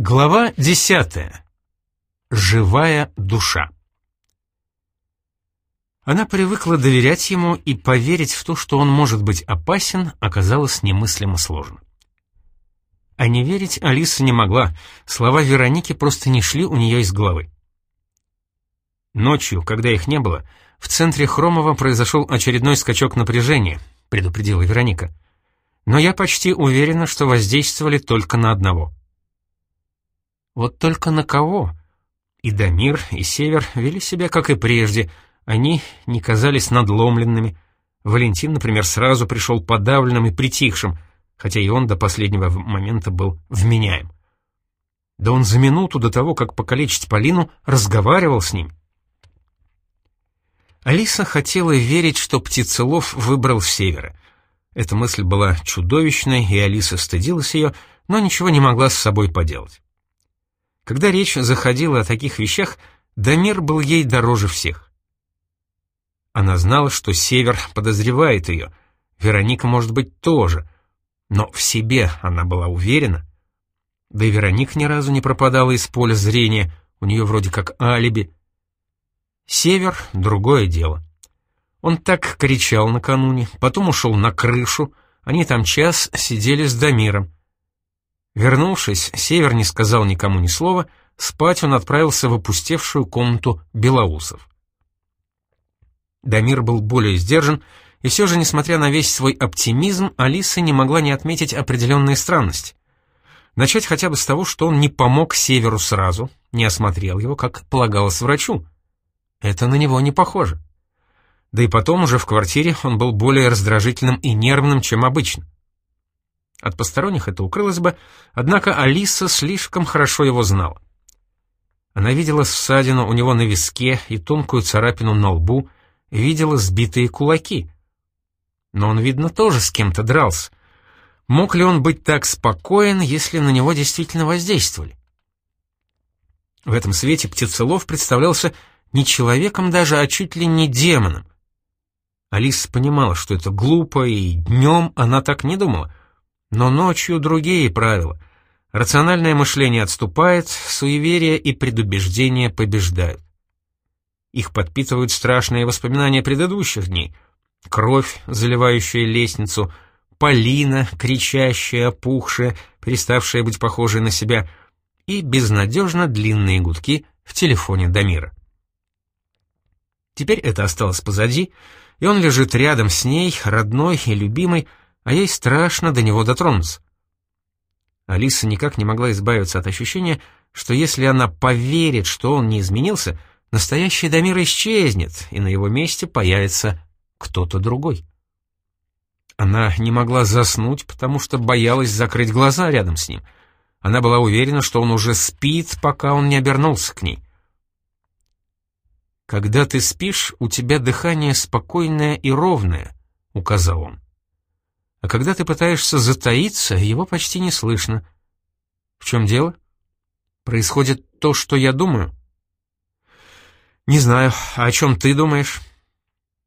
Глава десятая. Живая душа. Она привыкла доверять ему, и поверить в то, что он может быть опасен, оказалось немыслимо сложно. А не верить Алиса не могла, слова Вероники просто не шли у нее из головы. Ночью, когда их не было, в центре Хромова произошел очередной скачок напряжения, предупредила Вероника. Но я почти уверена, что воздействовали только на одного — вот только на кого? И Дамир, и Север вели себя, как и прежде. Они не казались надломленными. Валентин, например, сразу пришел подавленным и притихшим, хотя и он до последнего момента был вменяем. Да он за минуту до того, как покалечить Полину, разговаривал с ним. Алиса хотела верить, что Птицелов выбрал Севера. Эта мысль была чудовищной, и Алиса стыдилась ее, но ничего не могла с собой поделать. Когда речь заходила о таких вещах, Дамир был ей дороже всех. Она знала, что Север подозревает ее, Вероника, может быть, тоже, но в себе она была уверена. Да и Вероника ни разу не пропадала из поля зрения, у нее вроде как алиби. Север — другое дело. Он так кричал накануне, потом ушел на крышу, они там час сидели с Дамиром. Вернувшись, Север не сказал никому ни слова, спать он отправился в опустевшую комнату Белоусов. Дамир был более сдержан, и все же, несмотря на весь свой оптимизм, Алиса не могла не отметить определенные странности. Начать хотя бы с того, что он не помог Северу сразу, не осмотрел его, как полагалось врачу. Это на него не похоже. Да и потом уже в квартире он был более раздражительным и нервным, чем обычно. От посторонних это укрылось бы, однако Алиса слишком хорошо его знала. Она видела ссадину у него на виске и тонкую царапину на лбу, видела сбитые кулаки. Но он, видно, тоже с кем-то дрался. Мог ли он быть так спокоен, если на него действительно воздействовали? В этом свете Птицелов представлялся не человеком даже, а чуть ли не демоном. Алиса понимала, что это глупо, и днем она так не думала. Но ночью другие правила. Рациональное мышление отступает, суеверие и предубеждение побеждают. Их подпитывают страшные воспоминания предыдущих дней. Кровь, заливающая лестницу, Полина, кричащая, опухшая, переставшая быть похожей на себя, и безнадежно длинные гудки в телефоне Дамира. Теперь это осталось позади, и он лежит рядом с ней, родной и любимой, а ей страшно до него дотронуться. Алиса никак не могла избавиться от ощущения, что если она поверит, что он не изменился, настоящий Дамир исчезнет, и на его месте появится кто-то другой. Она не могла заснуть, потому что боялась закрыть глаза рядом с ним. Она была уверена, что он уже спит, пока он не обернулся к ней. «Когда ты спишь, у тебя дыхание спокойное и ровное», — указал он а когда ты пытаешься затаиться, его почти не слышно. В чем дело? Происходит то, что я думаю? Не знаю, а о чем ты думаешь?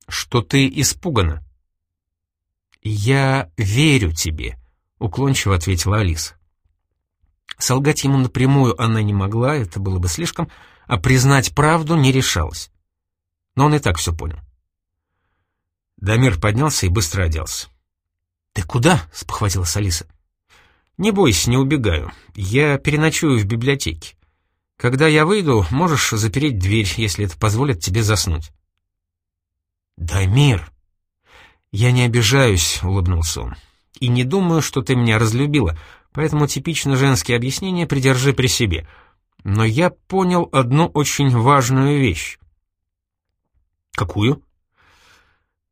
Что ты испугана. Я верю тебе, уклончиво ответила Алиса. Солгать ему напрямую она не могла, это было бы слишком, а признать правду не решалась. Но он и так все понял. Дамир поднялся и быстро оделся. «Ты куда?» — спохватилась Алиса. «Не бойся, не убегаю. Я переночую в библиотеке. Когда я выйду, можешь запереть дверь, если это позволит тебе заснуть». «Дай мир!» «Я не обижаюсь», — улыбнулся он. «И не думаю, что ты меня разлюбила, поэтому типично женские объяснения придержи при себе. Но я понял одну очень важную вещь». «Какую?»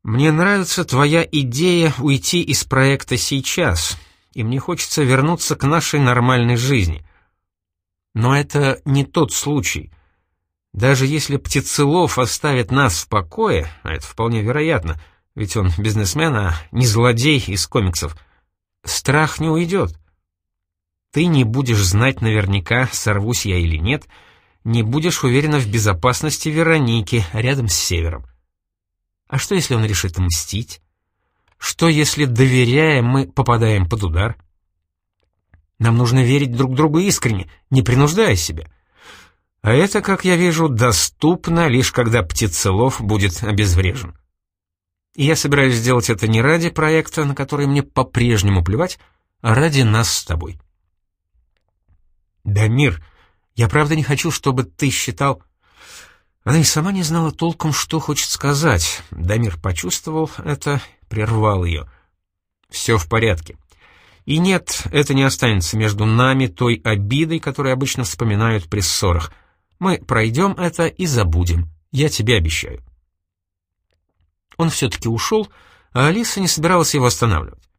Мне нравится твоя идея уйти из проекта сейчас, и мне хочется вернуться к нашей нормальной жизни. Но это не тот случай. Даже если Птицелов оставит нас в покое, а это вполне вероятно, ведь он бизнесмен, а не злодей из комиксов, страх не уйдет. Ты не будешь знать наверняка, сорвусь я или нет, не будешь уверена в безопасности Вероники рядом с Севером. А что, если он решит мстить? Что, если, доверяя, мы попадаем под удар? Нам нужно верить друг другу искренне, не принуждая себя. А это, как я вижу, доступно лишь когда птицелов будет обезврежен. И я собираюсь сделать это не ради проекта, на который мне по-прежнему плевать, а ради нас с тобой. Дамир, я правда не хочу, чтобы ты считал... Она и сама не знала толком, что хочет сказать. Дамир почувствовал это, прервал ее. «Все в порядке. И нет, это не останется между нами той обидой, которую обычно вспоминают при ссорах. Мы пройдем это и забудем. Я тебе обещаю». Он все-таки ушел, а Алиса не собиралась его останавливать.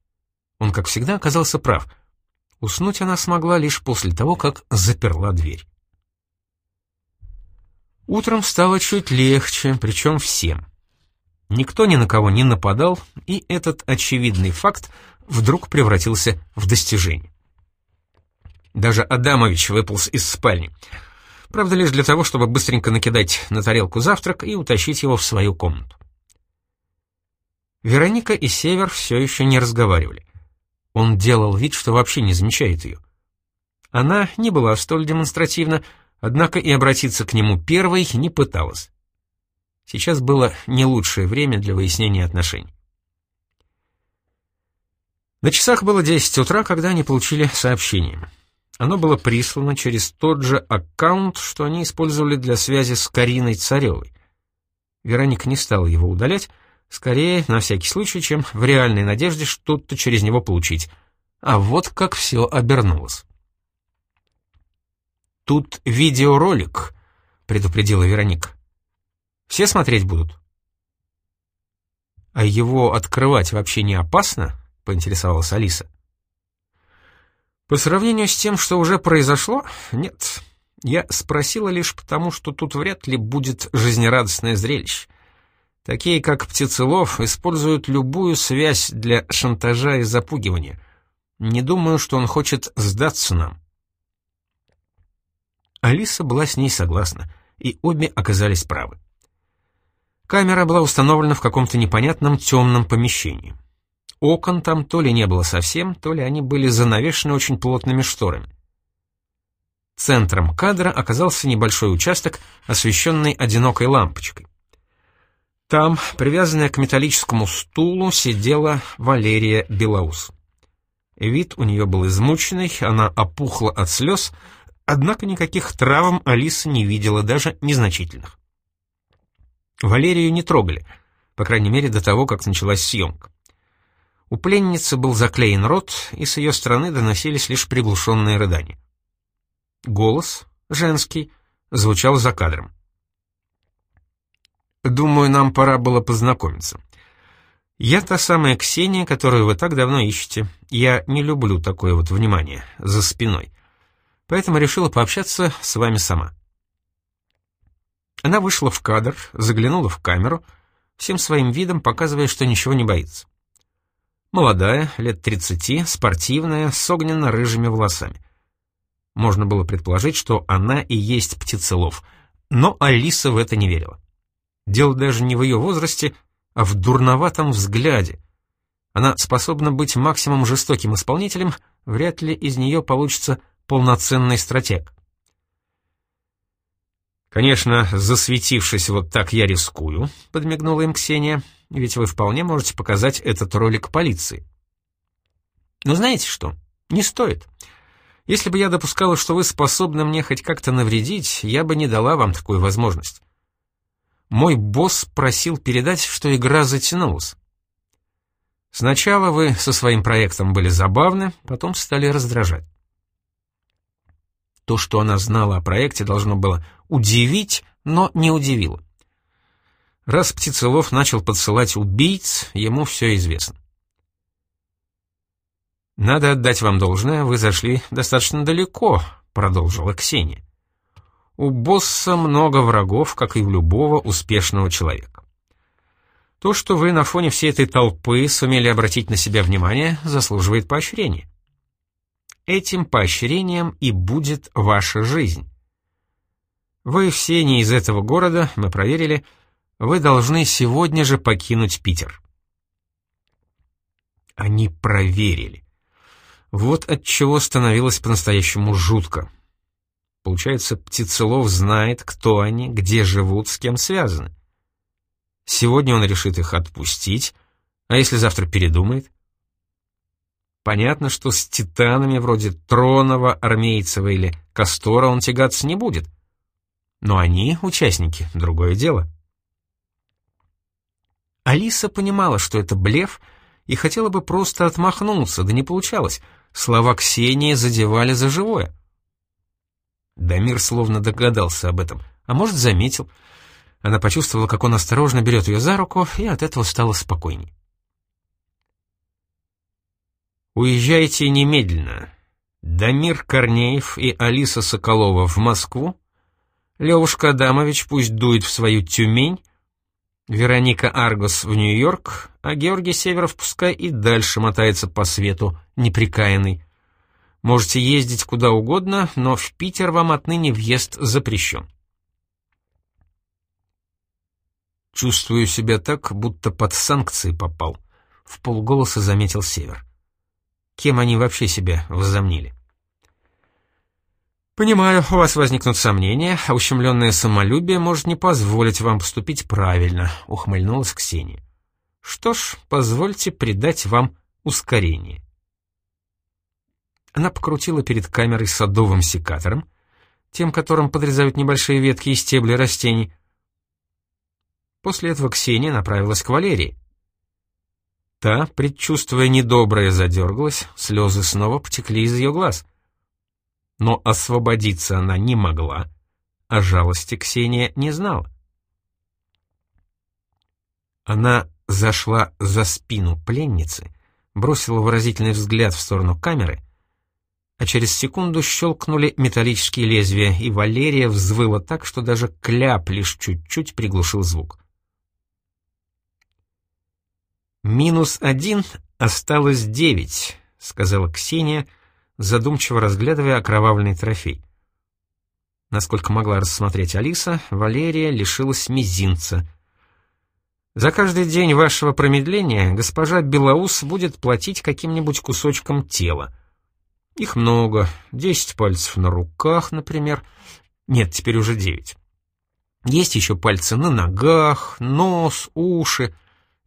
Он, как всегда, оказался прав. Уснуть она смогла лишь после того, как заперла дверь. Утром стало чуть легче, причем всем. Никто ни на кого не нападал, и этот очевидный факт вдруг превратился в достижение. Даже Адамович выполз из спальни. Правда, лишь для того, чтобы быстренько накидать на тарелку завтрак и утащить его в свою комнату. Вероника и Север все еще не разговаривали. Он делал вид, что вообще не замечает ее. Она не была столь демонстративна, однако и обратиться к нему первой не пыталась. Сейчас было не лучшее время для выяснения отношений. На часах было 10 утра, когда они получили сообщение. Оно было прислано через тот же аккаунт, что они использовали для связи с Кариной Царевой. Вероника не стала его удалять, скорее, на всякий случай, чем в реальной надежде что-то через него получить. А вот как все обернулось. «Тут видеоролик», — предупредила Вероника. «Все смотреть будут?» «А его открывать вообще не опасно?» — поинтересовалась Алиса. «По сравнению с тем, что уже произошло, нет. Я спросила лишь потому, что тут вряд ли будет жизнерадостное зрелище. Такие, как Птицелов, используют любую связь для шантажа и запугивания. Не думаю, что он хочет сдаться нам». Алиса была с ней согласна, и обе оказались правы. Камера была установлена в каком-то непонятном темном помещении. Окон там то ли не было совсем, то ли они были занавешены очень плотными шторами. Центром кадра оказался небольшой участок, освещенный одинокой лампочкой. Там, привязанная к металлическому стулу, сидела Валерия Белоус. Вид у нее был измученный, она опухла от слез, Однако никаких травм Алиса не видела, даже незначительных. Валерию не трогали, по крайней мере до того, как началась съемка. У пленницы был заклеен рот, и с ее стороны доносились лишь приглушенные рыдания. Голос, женский, звучал за кадром. «Думаю, нам пора было познакомиться. Я та самая Ксения, которую вы так давно ищете. Я не люблю такое вот внимание, за спиной поэтому решила пообщаться с вами сама. Она вышла в кадр, заглянула в камеру, всем своим видом показывая, что ничего не боится. Молодая, лет 30, спортивная, с огненно-рыжими волосами. Можно было предположить, что она и есть птицелов, но Алиса в это не верила. Дело даже не в ее возрасте, а в дурноватом взгляде. Она способна быть максимум жестоким исполнителем, вряд ли из нее получится полноценный стратег. «Конечно, засветившись вот так я рискую», — подмигнула им Ксения, «ведь вы вполне можете показать этот ролик полиции». «Но знаете что? Не стоит. Если бы я допускала, что вы способны мне хоть как-то навредить, я бы не дала вам такую возможность. Мой босс просил передать, что игра затянулась. Сначала вы со своим проектом были забавны, потом стали раздражать. То, что она знала о проекте, должно было удивить, но не удивило. Раз Птицелов начал подсылать убийц, ему все известно. «Надо отдать вам должное, вы зашли достаточно далеко», — продолжила Ксения. «У босса много врагов, как и у любого успешного человека. То, что вы на фоне всей этой толпы сумели обратить на себя внимание, заслуживает поощрения. Этим поощрением и будет ваша жизнь. Вы все не из этого города, мы проверили. Вы должны сегодня же покинуть Питер. Они проверили. Вот от чего становилось по-настоящему жутко. Получается, Птицелов знает, кто они, где живут, с кем связаны. Сегодня он решит их отпустить, а если завтра передумает? Понятно, что с титанами вроде Тронова, Армейцева или Кастора он тягаться не будет. Но они, участники, другое дело. Алиса понимала, что это блеф, и хотела бы просто отмахнуться, да не получалось. Слова Ксении задевали за живое. Дамир словно догадался об этом, а может, заметил. Она почувствовала, как он осторожно берет ее за руку, и от этого стало спокойней. «Уезжайте немедленно. Дамир Корнеев и Алиса Соколова в Москву. Левушка Адамович пусть дует в свою Тюмень. Вероника Аргос в Нью-Йорк, а Георгий Северов пускай и дальше мотается по свету, неприкаянный. Можете ездить куда угодно, но в Питер вам отныне въезд запрещен. Чувствую себя так, будто под санкции попал, — в полголоса заметил Север. Кем они вообще себя возомнили? Понимаю, у вас возникнут сомнения, а ущемленное самолюбие может не позволить вам поступить правильно, — ухмыльнулась Ксения. Что ж, позвольте придать вам ускорение. Она покрутила перед камерой садовым секатором, тем, которым подрезают небольшие ветки и стебли растений. После этого Ксения направилась к Валерии. Та, предчувствуя недоброе, задергалась, слезы снова потекли из ее глаз. Но освободиться она не могла, а жалости Ксения не знала. Она зашла за спину пленницы, бросила выразительный взгляд в сторону камеры — а через секунду щелкнули металлические лезвия, и Валерия взвыла так, что даже кляп лишь чуть-чуть приглушил звук. «Минус один, осталось девять», — сказала Ксения, задумчиво разглядывая окровавленный трофей. Насколько могла рассмотреть Алиса, Валерия лишилась мизинца. «За каждый день вашего промедления госпожа Белоус будет платить каким-нибудь кусочком тела. Их много, десять пальцев на руках, например. Нет, теперь уже девять. Есть еще пальцы на ногах, нос, уши.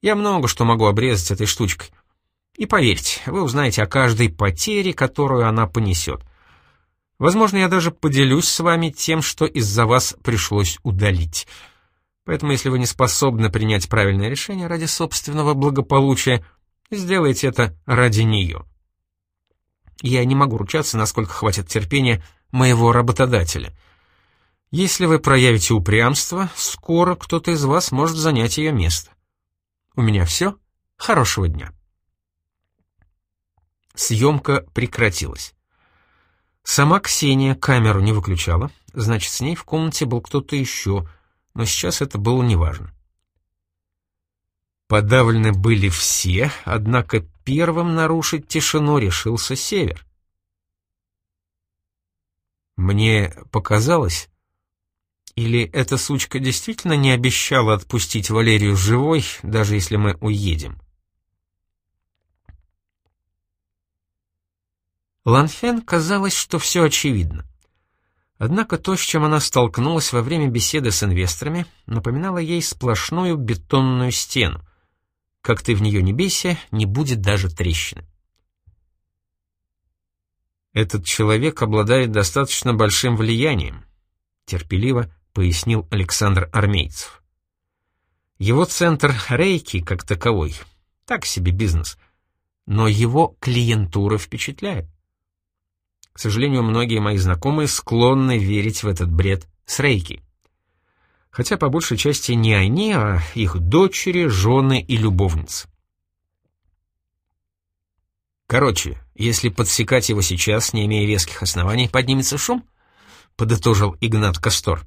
Я много что могу обрезать этой штучкой. И поверьте, вы узнаете о каждой потере, которую она понесет. Возможно, я даже поделюсь с вами тем, что из-за вас пришлось удалить. Поэтому, если вы не способны принять правильное решение ради собственного благополучия, сделайте это ради нее. Я не могу ручаться, насколько хватит терпения моего работодателя. Если вы проявите упрямство, скоро кто-то из вас может занять ее место. У меня все. Хорошего дня. Съемка прекратилась. Сама Ксения камеру не выключала, значит, с ней в комнате был кто-то еще, но сейчас это было неважно. Подавлены были все, однако первым нарушить тишину решился Север. Мне показалось, или эта сучка действительно не обещала отпустить Валерию живой, даже если мы уедем? Ланфен казалось, что все очевидно. Однако то, с чем она столкнулась во время беседы с инвесторами, напоминало ей сплошную бетонную стену, как ты в нее не бейся, не будет даже трещины. Этот человек обладает достаточно большим влиянием, терпеливо пояснил Александр Армейцев. Его центр рейки, как таковой, так себе бизнес, но его клиентура впечатляет. К сожалению, многие мои знакомые склонны верить в этот бред с рейки хотя по большей части не они, а их дочери, жены и любовницы. Короче, если подсекать его сейчас, не имея веских оснований, поднимется шум, подытожил Игнат Кастор.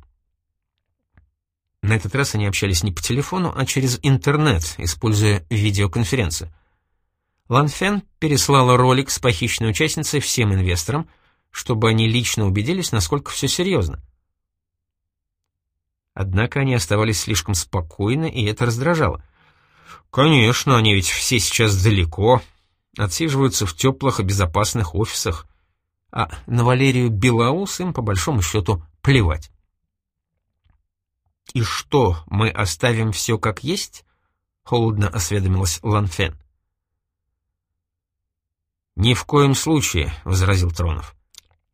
На этот раз они общались не по телефону, а через интернет, используя видеоконференцию. Ланфен переслала ролик с похищенной участницей всем инвесторам, чтобы они лично убедились, насколько все серьезно. Однако они оставались слишком спокойны, и это раздражало. «Конечно, они ведь все сейчас далеко. отсиживаются в теплых и безопасных офисах, а на Валерию Белоус им, по большому счету, плевать. «И что, мы оставим все как есть?» — холодно осведомилась Ланфен. «Ни в коем случае», — возразил Тронов.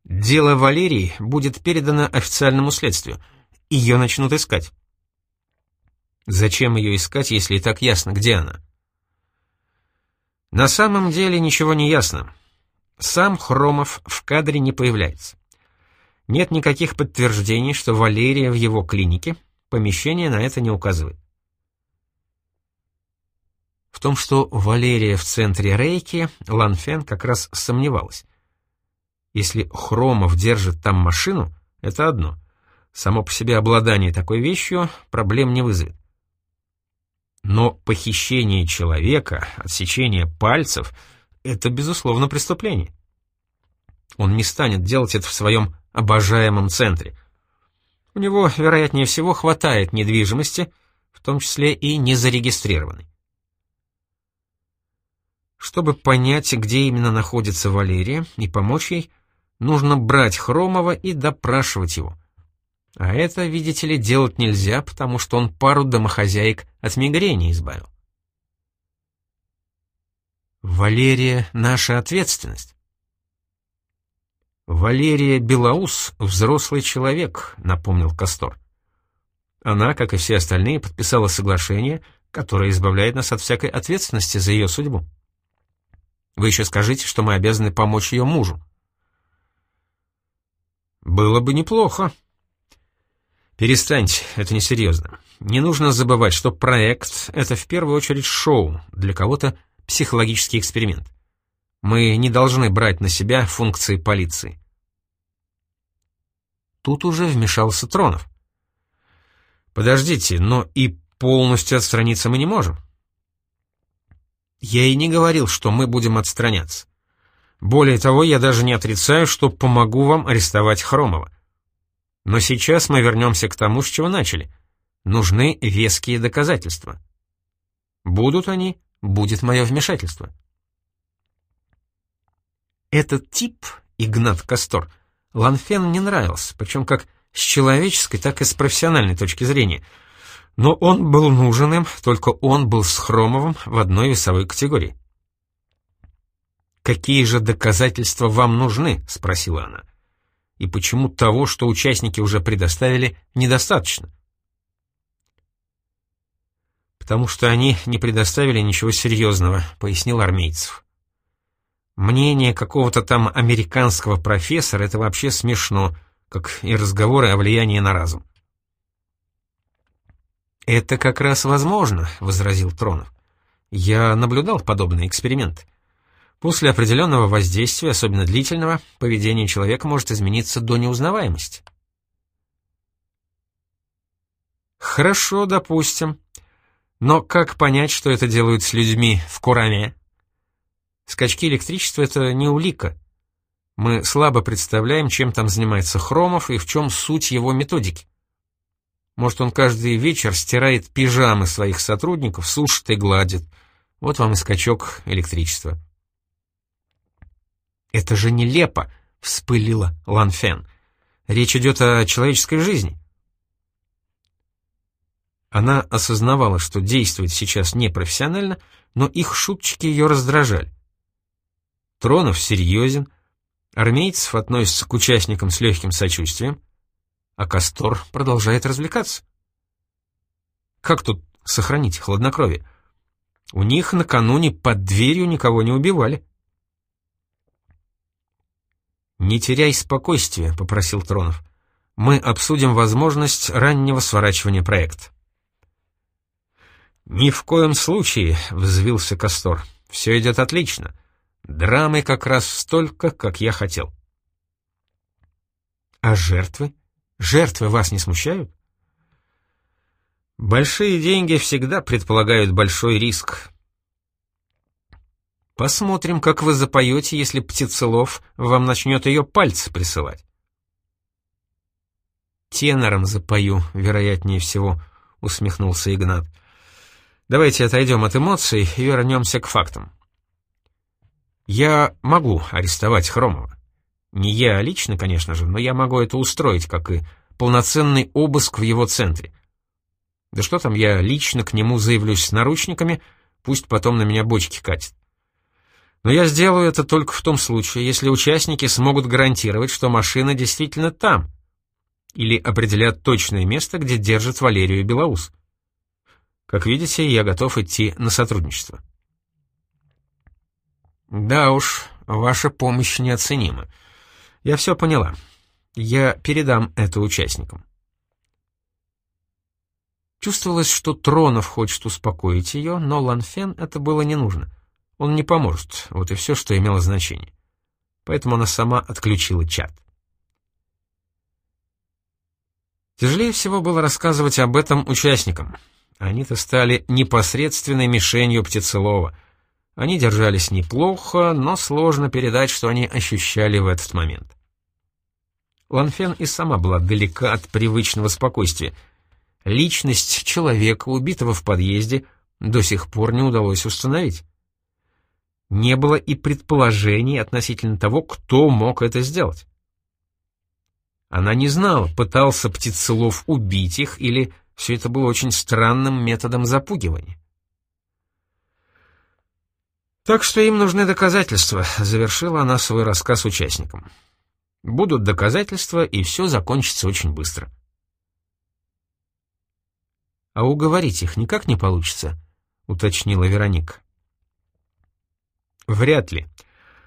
«Дело Валерии будет передано официальному следствию. Ее начнут искать». «Зачем ее искать, если и так ясно, где она?» На самом деле ничего не ясно. Сам Хромов в кадре не появляется. Нет никаких подтверждений, что Валерия в его клинике, помещение на это не указывает. В том, что Валерия в центре рейки, Ланфен как раз сомневалась. Если Хромов держит там машину, это одно. Само по себе обладание такой вещью проблем не вызовет. Но похищение человека, отсечение пальцев — это, безусловно, преступление. Он не станет делать это в своем обожаемом центре. У него, вероятнее всего, хватает недвижимости, в том числе и незарегистрированной. Чтобы понять, где именно находится Валерия, и помочь ей, нужно брать Хромова и допрашивать его. А это, видите ли, делать нельзя, потому что он пару домохозяек от мигрени избавил. Валерия — наша ответственность. Валерия Белоус — взрослый человек, напомнил Кастор. Она, как и все остальные, подписала соглашение, которое избавляет нас от всякой ответственности за ее судьбу. Вы еще скажите, что мы обязаны помочь ее мужу. Было бы неплохо, Перестаньте, это несерьезно. Не нужно забывать, что проект — это в первую очередь шоу, для кого-то психологический эксперимент. Мы не должны брать на себя функции полиции. Тут уже вмешался Тронов. Подождите, но и полностью отстраниться мы не можем. Я и не говорил, что мы будем отстраняться. Более того, я даже не отрицаю, что помогу вам арестовать Хромова. Но сейчас мы вернемся к тому, с чего начали. Нужны веские доказательства. Будут они, будет мое вмешательство. Этот тип, Игнат Кастор, Ланфен не нравился, причем как с человеческой, так и с профессиональной точки зрения. Но он был нужен им, только он был с Хромовым в одной весовой категории. «Какие же доказательства вам нужны?» — спросила она и почему того, что участники уже предоставили, недостаточно? «Потому что они не предоставили ничего серьезного», — пояснил Армейцев. «Мнение какого-то там американского профессора — это вообще смешно, как и разговоры о влиянии на разум». «Это как раз возможно», — возразил Тронов. «Я наблюдал подобный эксперимент. После определенного воздействия, особенно длительного, поведение человека может измениться до неузнаваемости. Хорошо, допустим. Но как понять, что это делают с людьми в Кураме? Скачки электричества — это не улика. Мы слабо представляем, чем там занимается Хромов и в чем суть его методики. Может, он каждый вечер стирает пижамы своих сотрудников, сушит и гладит. Вот вам и скачок электричества. «Это же нелепо!» — вспылила Лан Фен. «Речь идет о человеческой жизни». Она осознавала, что действует сейчас непрофессионально, но их шуточки ее раздражали. Тронов серьезен, Армейцев относится к участникам с легким сочувствием, а Кастор продолжает развлекаться. Как тут сохранить хладнокровие? У них накануне под дверью никого не убивали. «Не теряй спокойствия», — попросил Тронов. «Мы обсудим возможность раннего сворачивания проекта». «Ни в коем случае», — взвился Кастор. «Все идет отлично. Драмы как раз столько, как я хотел». «А жертвы? Жертвы вас не смущают?» «Большие деньги всегда предполагают большой риск», Посмотрим, как вы запоете, если Птицелов вам начнет ее пальцы присылать. Тенором запою, вероятнее всего, усмехнулся Игнат. Давайте отойдем от эмоций и вернемся к фактам. Я могу арестовать Хромова. Не я лично, конечно же, но я могу это устроить, как и полноценный обыск в его центре. Да что там, я лично к нему заявлюсь с наручниками, пусть потом на меня бочки катит. Но я сделаю это только в том случае, если участники смогут гарантировать, что машина действительно там, или определят точное место, где держит Валерию Белоус. Как видите, я готов идти на сотрудничество. Да уж, ваша помощь неоценима. Я все поняла. Я передам это участникам. Чувствовалось, что Тронов хочет успокоить ее, но Ланфен это было не нужно. Он не поможет, вот и все, что имело значение. Поэтому она сама отключила чат. Тяжелее всего было рассказывать об этом участникам. Они-то стали непосредственной мишенью Птицелова. Они держались неплохо, но сложно передать, что они ощущали в этот момент. Ланфен и сама была далека от привычного спокойствия. Личность человека, убитого в подъезде, до сих пор не удалось установить. Не было и предположений относительно того, кто мог это сделать. Она не знала, пытался Птицелов убить их или все это было очень странным методом запугивания. «Так что им нужны доказательства», — завершила она свой рассказ участникам. «Будут доказательства, и все закончится очень быстро». «А уговорить их никак не получится», — уточнила Вероника. «Вряд ли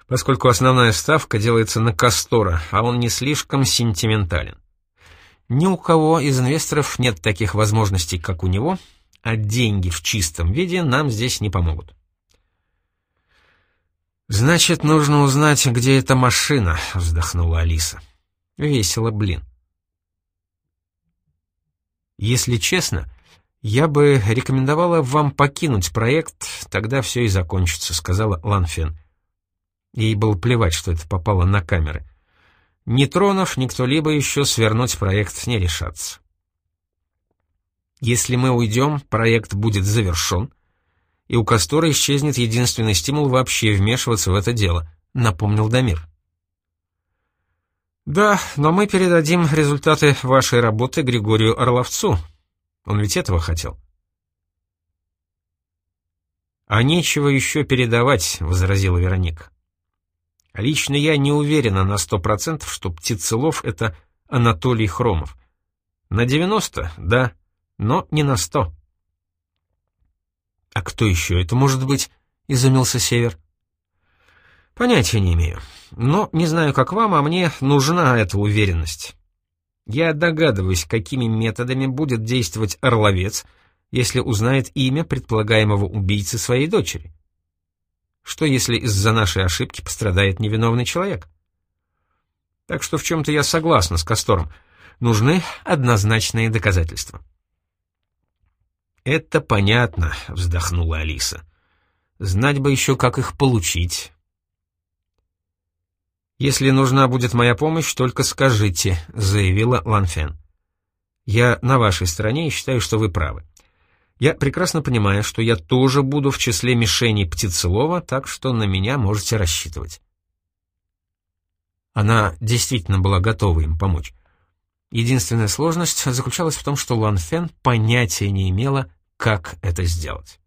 поскольку основная ставка делается на Кастора, а он не слишком сентиментален. Ни у кого из инвесторов нет таких возможностей, как у него, а деньги в чистом виде нам здесь не помогут. «Значит, нужно узнать, где эта машина», — вздохнула Алиса. «Весело, блин». «Если честно, я бы рекомендовала вам покинуть проект, тогда все и закончится», — сказала Ланфен. Ей было плевать, что это попало на камеры. Ни Тронов, ни кто-либо еще свернуть проект не решатся. Если мы уйдем, проект будет завершен, и у Кастора исчезнет единственный стимул вообще вмешиваться в это дело, напомнил Дамир. Да, но мы передадим результаты вашей работы Григорию Орловцу. Он ведь этого хотел. А нечего еще передавать, возразила Вероника. Лично я не уверена на сто процентов, что Птицелов — это Анатолий Хромов. На девяносто, да, но не на сто. «А кто еще это может быть?» — изумился Север. «Понятия не имею. Но не знаю, как вам, а мне нужна эта уверенность. Я догадываюсь, какими методами будет действовать Орловец, если узнает имя предполагаемого убийцы своей дочери. Что, если из-за нашей ошибки пострадает невиновный человек? Так что в чем-то я согласна с Кастором. Нужны однозначные доказательства. «Это понятно», — вздохнула Алиса. «Знать бы еще, как их получить». «Если нужна будет моя помощь, только скажите», — заявила Ланфен. «Я на вашей стороне и считаю, что вы правы. Я прекрасно понимаю, что я тоже буду в числе мишеней Птицелова, так что на меня можете рассчитывать. Она действительно была готова им помочь. Единственная сложность заключалась в том, что Лан Фен понятия не имела, как это сделать.